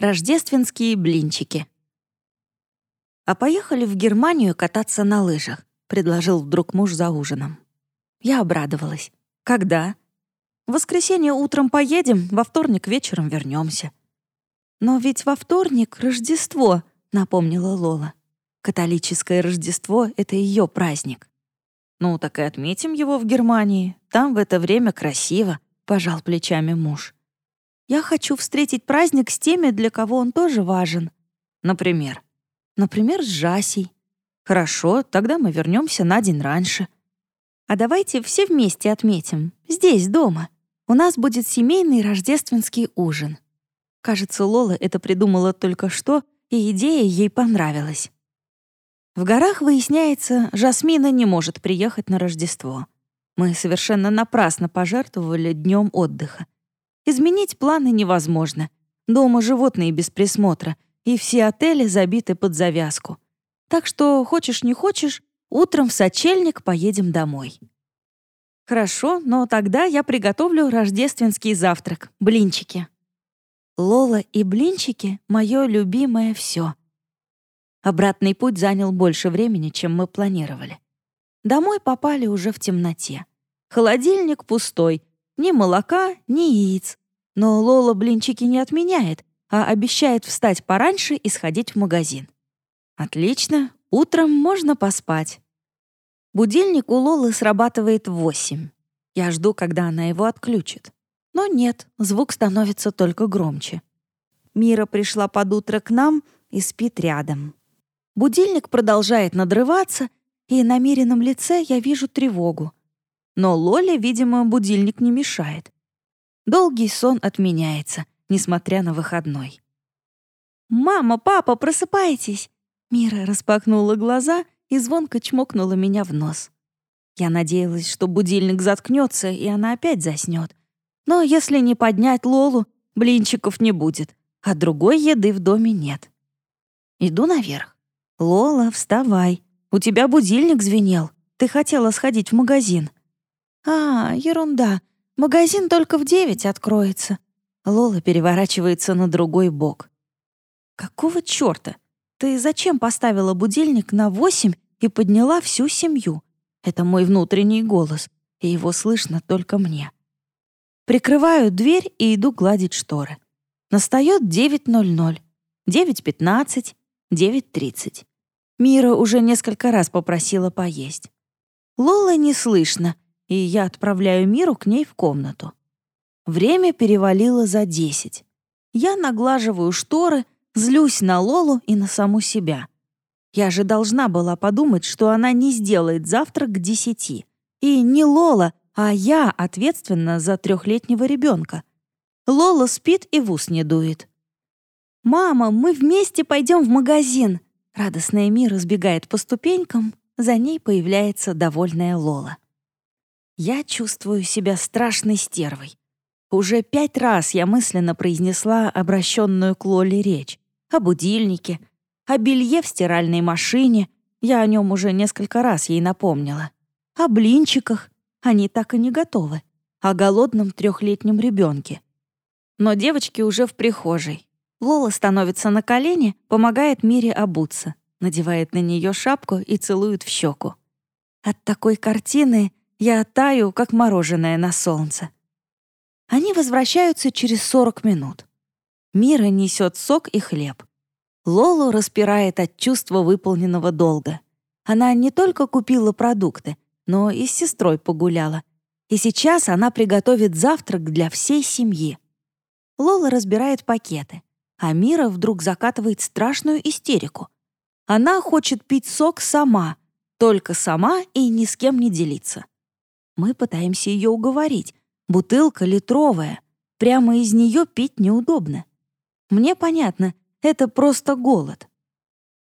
Рождественские блинчики. «А поехали в Германию кататься на лыжах», — предложил вдруг муж за ужином. Я обрадовалась. «Когда?» «В воскресенье утром поедем, во вторник вечером вернемся. «Но ведь во вторник Рождество», — напомнила Лола. «Католическое Рождество — это ее праздник». «Ну, так и отметим его в Германии. Там в это время красиво», — пожал плечами муж. Я хочу встретить праздник с теми, для кого он тоже важен. Например? Например, с Жасей. Хорошо, тогда мы вернемся на день раньше. А давайте все вместе отметим. Здесь, дома. У нас будет семейный рождественский ужин. Кажется, Лола это придумала только что, и идея ей понравилась. В горах, выясняется, Жасмина не может приехать на Рождество. Мы совершенно напрасно пожертвовали днем отдыха. Изменить планы невозможно. Дома животные без присмотра, и все отели забиты под завязку. Так что, хочешь не хочешь, утром в сочельник поедем домой. Хорошо, но тогда я приготовлю рождественский завтрак — блинчики. Лола и блинчики — мое любимое все. Обратный путь занял больше времени, чем мы планировали. Домой попали уже в темноте. Холодильник пустой, ни молока, ни яиц. Но Лола блинчики не отменяет, а обещает встать пораньше и сходить в магазин. Отлично, утром можно поспать. Будильник у Лолы срабатывает в восемь. Я жду, когда она его отключит. Но нет, звук становится только громче. Мира пришла под утро к нам и спит рядом. Будильник продолжает надрываться, и на Мирином лице я вижу тревогу. Но Лоле, видимо, будильник не мешает. Долгий сон отменяется, несмотря на выходной. «Мама, папа, просыпайтесь!» Мира распахнула глаза и звонко чмокнула меня в нос. Я надеялась, что будильник заткнется, и она опять заснет. Но если не поднять Лолу, блинчиков не будет, а другой еды в доме нет. Иду наверх. «Лола, вставай. У тебя будильник звенел. Ты хотела сходить в магазин». «А, ерунда. Магазин только в девять откроется». Лола переворачивается на другой бок. «Какого чёрта? Ты зачем поставила будильник на восемь и подняла всю семью?» Это мой внутренний голос, и его слышно только мне. Прикрываю дверь и иду гладить шторы. Настает 9.00, 9.15, 9.30. Мира уже несколько раз попросила поесть. Лола не слышно — и я отправляю Миру к ней в комнату. Время перевалило за десять. Я наглаживаю шторы, злюсь на Лолу и на саму себя. Я же должна была подумать, что она не сделает завтрак к десяти. И не Лола, а я ответственна за трехлетнего ребенка. Лола спит и в ус не дует. «Мама, мы вместе пойдем в магазин!» Радостная Мира сбегает по ступенькам, за ней появляется довольная Лола. Я чувствую себя страшной стервой. Уже пять раз я мысленно произнесла обращенную к Лоле речь. О будильнике, о белье в стиральной машине. Я о нем уже несколько раз ей напомнила. О блинчиках. Они так и не готовы. О голодном трехлетнем ребенке. Но девочки уже в прихожей. Лола становится на колени, помогает Мире обуться, надевает на нее шапку и целует в щеку. От такой картины я таю, как мороженое на солнце. Они возвращаются через 40 минут. Мира несет сок и хлеб. Лолу распирает от чувства выполненного долга. Она не только купила продукты, но и с сестрой погуляла. И сейчас она приготовит завтрак для всей семьи. Лола разбирает пакеты, а Мира вдруг закатывает страшную истерику. Она хочет пить сок сама, только сама и ни с кем не делиться. Мы пытаемся ее уговорить. Бутылка литровая. Прямо из нее пить неудобно. Мне понятно, это просто голод.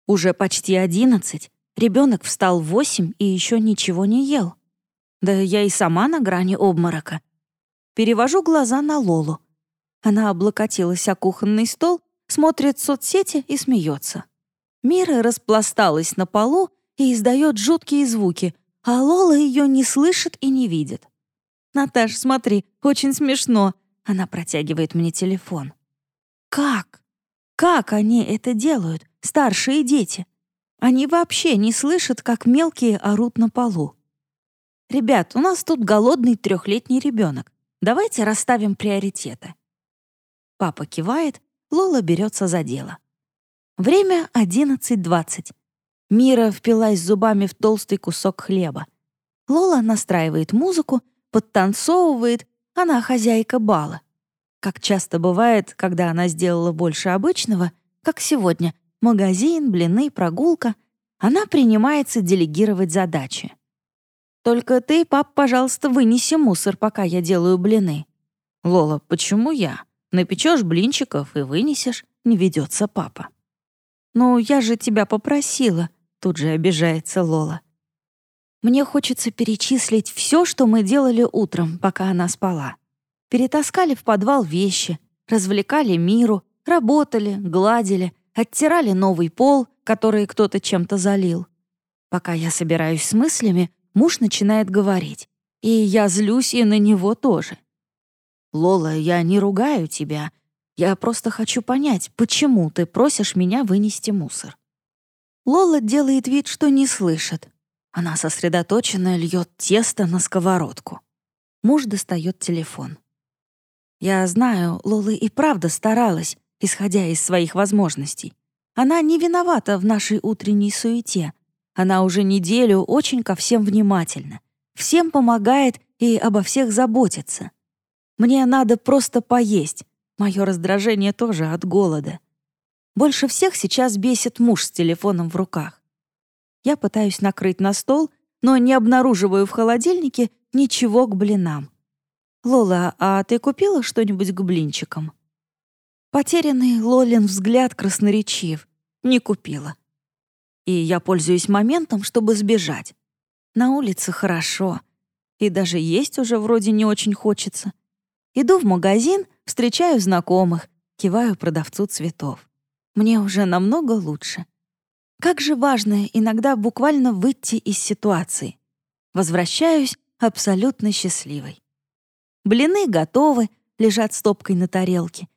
Уже почти одиннадцать. Ребенок встал в восемь и еще ничего не ел. Да я и сама на грани обморока. Перевожу глаза на Лолу. Она облокотилась о кухонный стол, смотрит соцсети и смеется. Мира распласталась на полу и издает жуткие звуки, а Лола ее не слышит и не видит. «Наташ, смотри, очень смешно!» Она протягивает мне телефон. «Как?» Как они это делают, старшие дети? Они вообще не слышат, как мелкие орут на полу. «Ребят, у нас тут голодный трехлетний ребенок. Давайте расставим приоритеты». Папа кивает, Лола берется за дело. Время 11.20. Мира впилась зубами в толстый кусок хлеба. Лола настраивает музыку, подтанцовывает, она хозяйка бала. Как часто бывает, когда она сделала больше обычного, как сегодня, магазин, блины, прогулка, она принимается делегировать задачи. «Только ты, пап, пожалуйста, вынеси мусор, пока я делаю блины». «Лола, почему я? Напечешь блинчиков и вынесешь», — не ведется папа. «Ну, я же тебя попросила», — тут же обижается Лола. Мне хочется перечислить все, что мы делали утром, пока она спала. Перетаскали в подвал вещи, развлекали миру, работали, гладили, оттирали новый пол, который кто-то чем-то залил. Пока я собираюсь с мыслями, муж начинает говорить. И я злюсь и на него тоже. «Лола, я не ругаю тебя. Я просто хочу понять, почему ты просишь меня вынести мусор». Лола делает вид, что не слышит. Она сосредоточенно льет тесто на сковородку. Муж достает телефон. Я знаю, Лола и правда старалась, исходя из своих возможностей. Она не виновата в нашей утренней суете. Она уже неделю очень ко всем внимательна. Всем помогает и обо всех заботится. Мне надо просто поесть. Мое раздражение тоже от голода. Больше всех сейчас бесит муж с телефоном в руках. Я пытаюсь накрыть на стол, но не обнаруживаю в холодильнике ничего к блинам. «Лола, а ты купила что-нибудь к блинчикам?» Потерянный Лолин взгляд красноречив. Не купила. И я пользуюсь моментом, чтобы сбежать. На улице хорошо. И даже есть уже вроде не очень хочется. Иду в магазин, встречаю знакомых, киваю продавцу цветов. Мне уже намного лучше. Как же важно иногда буквально выйти из ситуации. Возвращаюсь абсолютно счастливой. Блины готовы, лежат стопкой на тарелке.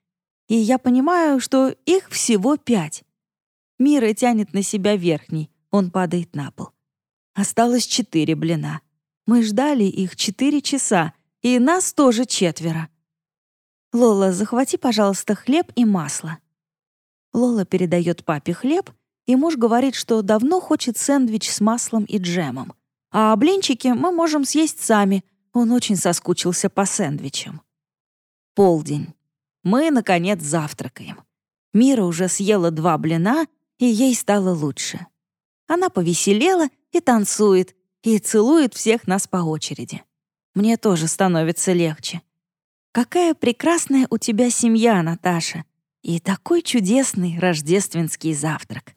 И я понимаю, что их всего пять. Мира тянет на себя верхний, он падает на пол. Осталось четыре блина. Мы ждали их четыре часа, и нас тоже четверо. «Лола, захвати, пожалуйста, хлеб и масло». Лола передает папе хлеб, и муж говорит, что давно хочет сэндвич с маслом и джемом. А блинчики мы можем съесть сами, он очень соскучился по сэндвичам. Полдень. Мы, наконец, завтракаем. Мира уже съела два блина, и ей стало лучше. Она повеселела и танцует, и целует всех нас по очереди. Мне тоже становится легче. Какая прекрасная у тебя семья, Наташа, и такой чудесный рождественский завтрак.